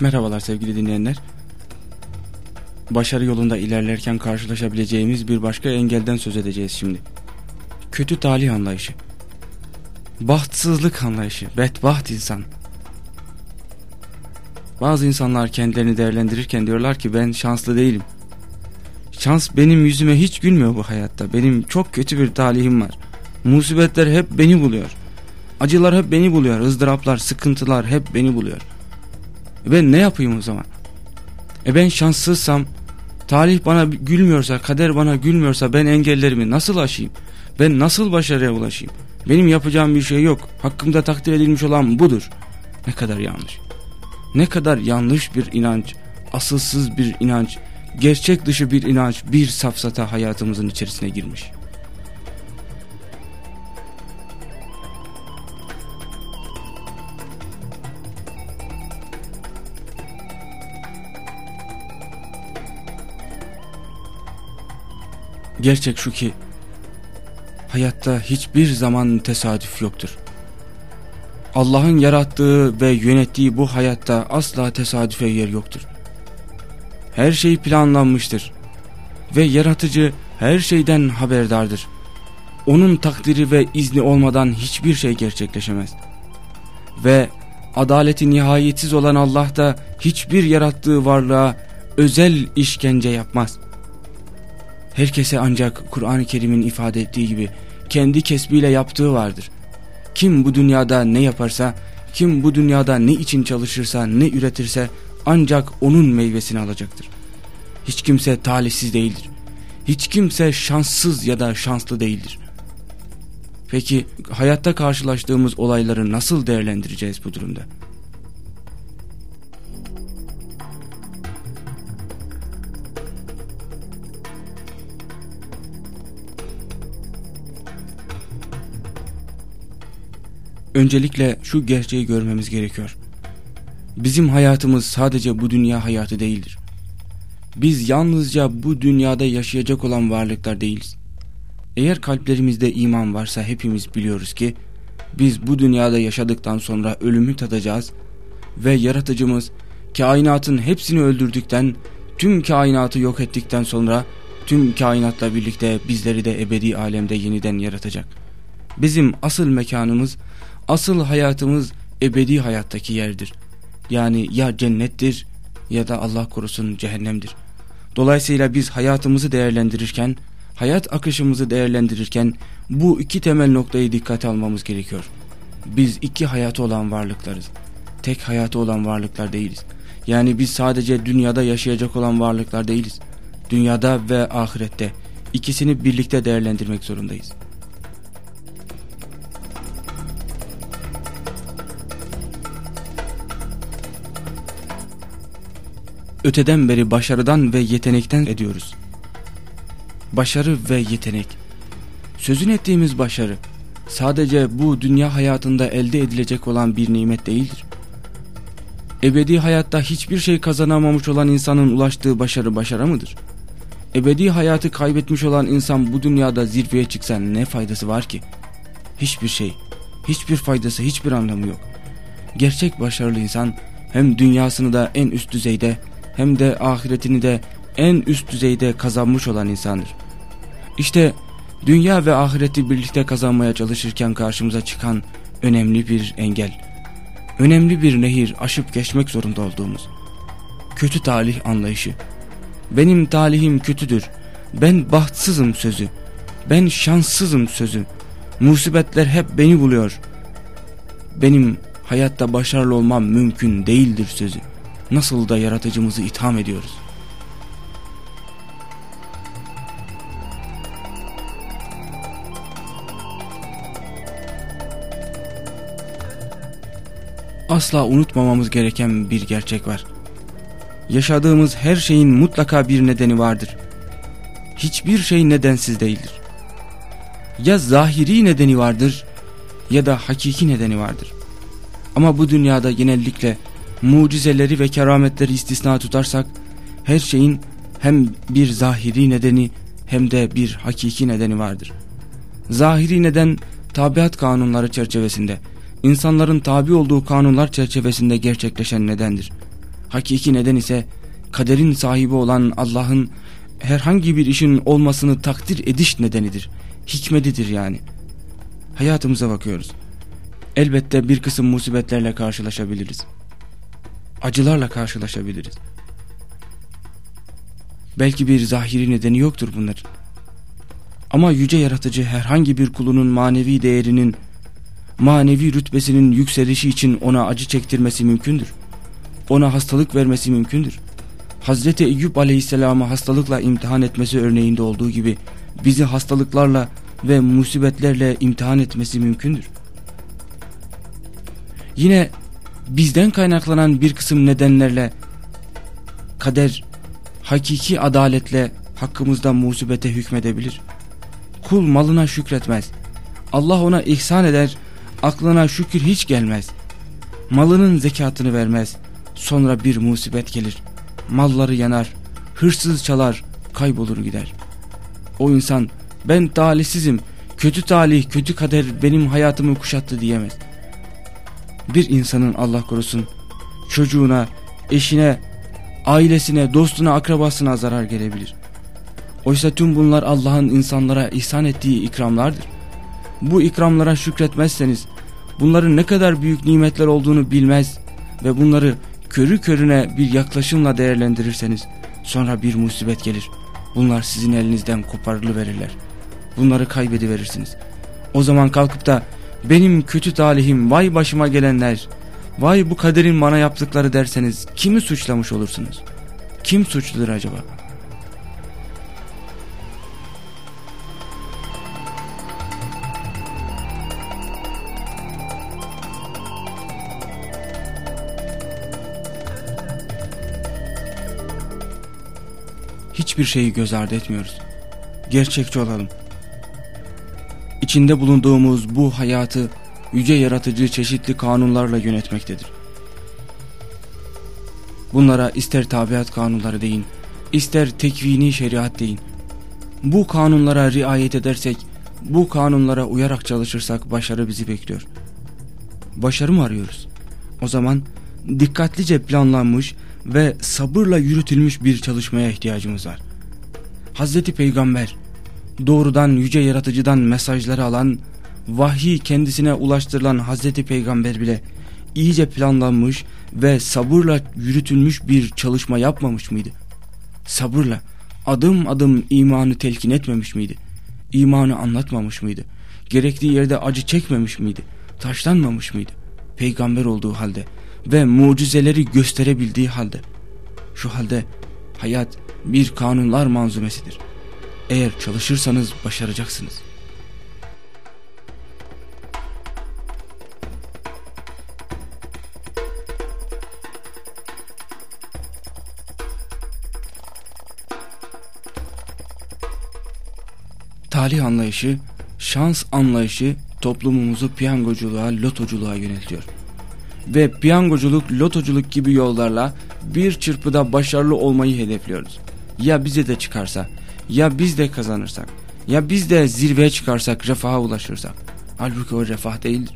Merhabalar sevgili dinleyenler. Başarı yolunda ilerlerken karşılaşabileceğimiz bir başka engelden söz edeceğiz şimdi. Kötü talih anlayışı. Bahtsızlık anlayışı, bedbaht insan. Bazı insanlar kendilerini değerlendirirken diyorlar ki ben şanslı değilim. Şans benim yüzüme hiç gülmüyor bu hayatta. Benim çok kötü bir talihim var. Musibetler hep beni buluyor. Acılar hep beni buluyor. ızdıraplar, sıkıntılar hep beni buluyor. E ben ne yapayım o zaman? E ben şanssızsam, talih bana gülmüyorsa, kader bana gülmüyorsa ben engellerimi nasıl aşayım? Ben nasıl başarıya ulaşayım? Benim yapacağım bir şey yok. Hakkımda takdir edilmiş olan budur. Ne kadar yanlış. Ne kadar yanlış bir inanç, asılsız bir inanç, gerçek dışı bir inanç, bir safsata hayatımızın içerisine girmiş. Gerçek şu ki hayatta hiçbir zaman tesadüf yoktur. Allah'ın yarattığı ve yönettiği bu hayatta asla tesadüfe yer yoktur. Her şey planlanmıştır ve yaratıcı her şeyden haberdardır. Onun takdiri ve izni olmadan hiçbir şey gerçekleşemez. Ve adaleti nihayetsiz olan Allah da hiçbir yarattığı varlığa özel işkence yapmaz. Herkese ancak Kur'an-ı Kerim'in ifade ettiği gibi kendi kesbiyle yaptığı vardır. Kim bu dünyada ne yaparsa, kim bu dünyada ne için çalışırsa, ne üretirse ancak onun meyvesini alacaktır. Hiç kimse talihsiz değildir. Hiç kimse şanssız ya da şanslı değildir. Peki hayatta karşılaştığımız olayları nasıl değerlendireceğiz bu durumda? Öncelikle şu gerçeği görmemiz gerekiyor. Bizim hayatımız sadece bu dünya hayatı değildir. Biz yalnızca bu dünyada yaşayacak olan varlıklar değiliz. Eğer kalplerimizde iman varsa hepimiz biliyoruz ki biz bu dünyada yaşadıktan sonra ölümü tadacağız ve yaratıcımız kainatın hepsini öldürdükten, tüm kainatı yok ettikten sonra tüm kainatla birlikte bizleri de ebedi alemde yeniden yaratacak. Bizim asıl mekanımız Asıl hayatımız ebedi hayattaki yerdir. Yani ya cennettir ya da Allah korusun cehennemdir. Dolayısıyla biz hayatımızı değerlendirirken, hayat akışımızı değerlendirirken bu iki temel noktayı dikkate almamız gerekiyor. Biz iki hayatı olan varlıklarız. Tek hayatı olan varlıklar değiliz. Yani biz sadece dünyada yaşayacak olan varlıklar değiliz. Dünyada ve ahirette ikisini birlikte değerlendirmek zorundayız. Öteden beri başarıdan ve yetenekten ediyoruz. Başarı ve yetenek. Sözün ettiğimiz başarı sadece bu dünya hayatında elde edilecek olan bir nimet değildir. Ebedi hayatta hiçbir şey kazanamamış olan insanın ulaştığı başarı başarı mıdır? Ebedi hayatı kaybetmiş olan insan bu dünyada zirveye çıksa ne faydası var ki? Hiçbir şey, hiçbir faydası, hiçbir anlamı yok. Gerçek başarılı insan hem dünyasını da en üst düzeyde hem de ahiretini de en üst düzeyde kazanmış olan insandır. İşte dünya ve ahireti birlikte kazanmaya çalışırken karşımıza çıkan önemli bir engel. Önemli bir nehir aşıp geçmek zorunda olduğumuz. Kötü talih anlayışı. Benim talihim kötüdür. Ben bahtsızım sözü. Ben şanssızım sözü. Musibetler hep beni buluyor. Benim hayatta başarılı olmam mümkün değildir sözü nasıl da yaratıcımızı itham ediyoruz. Asla unutmamamız gereken bir gerçek var. Yaşadığımız her şeyin mutlaka bir nedeni vardır. Hiçbir şey nedensiz değildir. Ya zahiri nedeni vardır ya da hakiki nedeni vardır. Ama bu dünyada genellikle mucizeleri ve kerametleri istisna tutarsak her şeyin hem bir zahiri nedeni hem de bir hakiki nedeni vardır. Zahiri neden tabiat kanunları çerçevesinde, insanların tabi olduğu kanunlar çerçevesinde gerçekleşen nedendir. Hakiki neden ise kaderin sahibi olan Allah'ın herhangi bir işin olmasını takdir ediş nedenidir. Hikmetidir yani. Hayatımıza bakıyoruz. Elbette bir kısım musibetlerle karşılaşabiliriz. Acılarla karşılaşabiliriz. Belki bir zahiri nedeni yoktur bunlar. Ama yüce yaratıcı herhangi bir kulunun manevi değerinin, manevi rütbesinin yükselişi için ona acı çektirmesi mümkündür. Ona hastalık vermesi mümkündür. Hazreti Eyüp aleyhisselamı hastalıkla imtihan etmesi örneğinde olduğu gibi bizi hastalıklarla ve musibetlerle imtihan etmesi mümkündür. Yine bizden kaynaklanan bir kısım nedenlerle kader hakiki adaletle hakkımızda musibete hükmedebilir. Kul malına şükretmez. Allah ona ihsan eder, aklına şükür hiç gelmez. Malının zekatını vermez. Sonra bir musibet gelir. Malları yanar, hırsız çalar, kaybolur gider. O insan ben talihsizim, kötü talih, kötü kader benim hayatımı kuşattı diyemez. Bir insanın Allah korusun çocuğuna, eşine, ailesine, dostuna, akrabasına zarar gelebilir. Oysa tüm bunlar Allah'ın insanlara ihsan ettiği ikramlardır. Bu ikramlara şükretmezseniz, bunların ne kadar büyük nimetler olduğunu bilmez ve bunları körü körüne bir yaklaşımla değerlendirirseniz, sonra bir musibet gelir. Bunlar sizin elinizden koparılıverirler. Bunları kaybediverirsiniz. O zaman kalkıp da benim kötü talihim, vay başıma gelenler, vay bu kaderin bana yaptıkları derseniz kimi suçlamış olursunuz? Kim suçludur acaba? Hiçbir şeyi göz ardı etmiyoruz. Gerçekçi olalım. İçinde bulunduğumuz bu hayatı yüce yaratıcı çeşitli kanunlarla yönetmektedir. Bunlara ister tabiat kanunları deyin, ister tekvini şeriat deyin. Bu kanunlara riayet edersek, bu kanunlara uyarak çalışırsak başarı bizi bekliyor. Başarı mı arıyoruz? O zaman dikkatlice planlanmış ve sabırla yürütülmüş bir çalışmaya ihtiyacımız var. Hazreti Peygamber doğrudan yüce yaratıcıdan mesajları alan, vahyi kendisine ulaştırılan Hazreti Peygamber bile iyice planlanmış ve sabırla yürütülmüş bir çalışma yapmamış mıydı? Sabırla adım adım imanı telkin etmemiş miydi? İmanı anlatmamış mıydı? Gerektiği yerde acı çekmemiş miydi? Taşlanmamış mıydı? Peygamber olduğu halde ve mucizeleri gösterebildiği halde. Şu halde hayat bir kanunlar manzumesidir. Eğer çalışırsanız başaracaksınız. Talih anlayışı, şans anlayışı toplumumuzu piyangoculuğa, lotoculuğa yöneltiyor. Ve piyangoculuk, lotoculuk gibi yollarla bir çırpıda başarılı olmayı hedefliyoruz. Ya bize de çıkarsa, ya biz de kazanırsak, ya biz de zirveye çıkarsak, refaha ulaşırsak. Halbuki o refah değildir.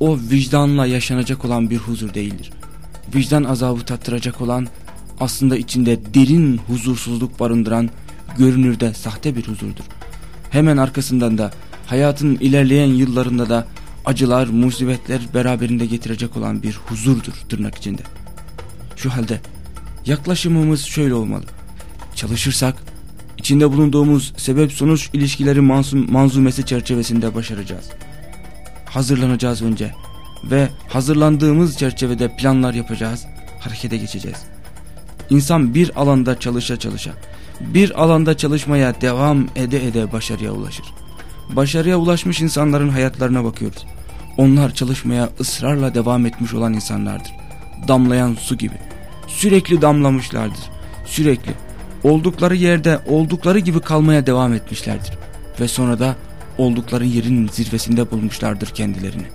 O vicdanla yaşanacak olan bir huzur değildir. Vicdan azabı tattıracak olan, aslında içinde derin huzursuzluk barındıran, görünürde sahte bir huzurdur. Hemen arkasından da hayatın ilerleyen yıllarında da acılar, musibetler beraberinde getirecek olan bir huzurdur tırnak içinde. Şu halde yaklaşımımız şöyle olmalı. Çalışırsak içinde bulunduğumuz sebep-sonuç ilişkileri manzum, manzumesi çerçevesinde başaracağız. Hazırlanacağız önce ve hazırlandığımız çerçevede planlar yapacağız, harekete geçeceğiz. İnsan bir alanda çalışa çalışa, bir alanda çalışmaya devam ede ede başarıya ulaşır. Başarıya ulaşmış insanların hayatlarına bakıyoruz. Onlar çalışmaya ısrarla devam etmiş olan insanlardır. Damlayan su gibi. Sürekli damlamışlardır. Sürekli oldukları yerde oldukları gibi kalmaya devam etmişlerdir. Ve sonra da oldukları yerin zirvesinde bulmuşlardır kendilerini.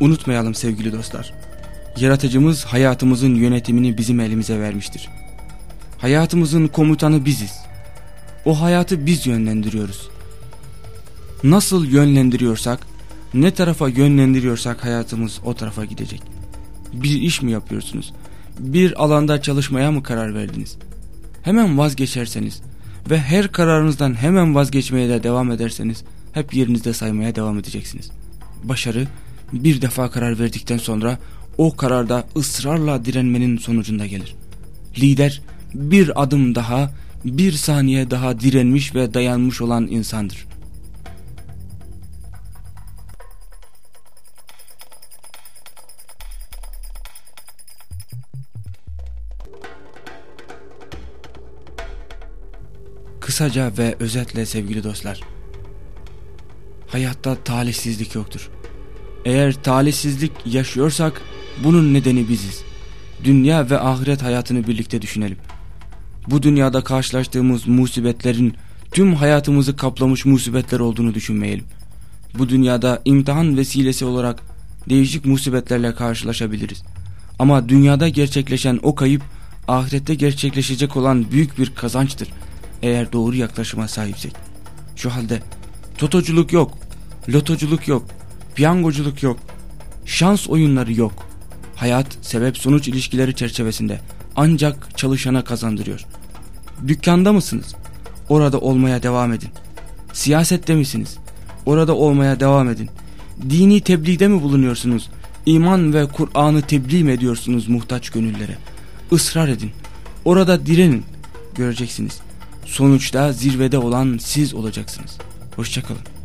Unutmayalım sevgili dostlar. Yaratıcımız hayatımızın yönetimini bizim elimize vermiştir. Hayatımızın komutanı biziz. O hayatı biz yönlendiriyoruz. Nasıl yönlendiriyorsak, ne tarafa yönlendiriyorsak hayatımız o tarafa gidecek. Bir iş mi yapıyorsunuz? Bir alanda çalışmaya mı karar verdiniz? Hemen vazgeçerseniz ve her kararınızdan hemen vazgeçmeye de devam ederseniz hep yerinizde saymaya devam edeceksiniz. Başarı bir defa karar verdikten sonra o kararda ısrarla direnmenin sonucunda gelir. Lider bir adım daha, bir saniye daha direnmiş ve dayanmış olan insandır. Kısaca ve özetle sevgili dostlar. Hayatta talihsizlik yoktur. Eğer talihsizlik yaşıyorsak bunun nedeni biziz. Dünya ve ahiret hayatını birlikte düşünelim. Bu dünyada karşılaştığımız musibetlerin tüm hayatımızı kaplamış musibetler olduğunu düşünmeyelim. Bu dünyada imtihan vesilesi olarak değişik musibetlerle karşılaşabiliriz. Ama dünyada gerçekleşen o kayıp ahirette gerçekleşecek olan büyük bir kazançtır. Eğer doğru yaklaşıma sahipsek. Şu halde totoculuk yok, lotoculuk yok, piyangoculuk yok, şans oyunları yok. Hayat sebep sonuç ilişkileri çerçevesinde ancak çalışana kazandırıyor. Dükkanda mısınız? Orada olmaya devam edin. Siyasette misiniz? Orada olmaya devam edin. Dini tebliğde mi bulunuyorsunuz? İman ve Kur'an'ı tebliğ mi ediyorsunuz muhtaç gönüllere? Israr edin. Orada direnin. Göreceksiniz. Sonuçta zirvede olan siz olacaksınız. Hoşçakalın.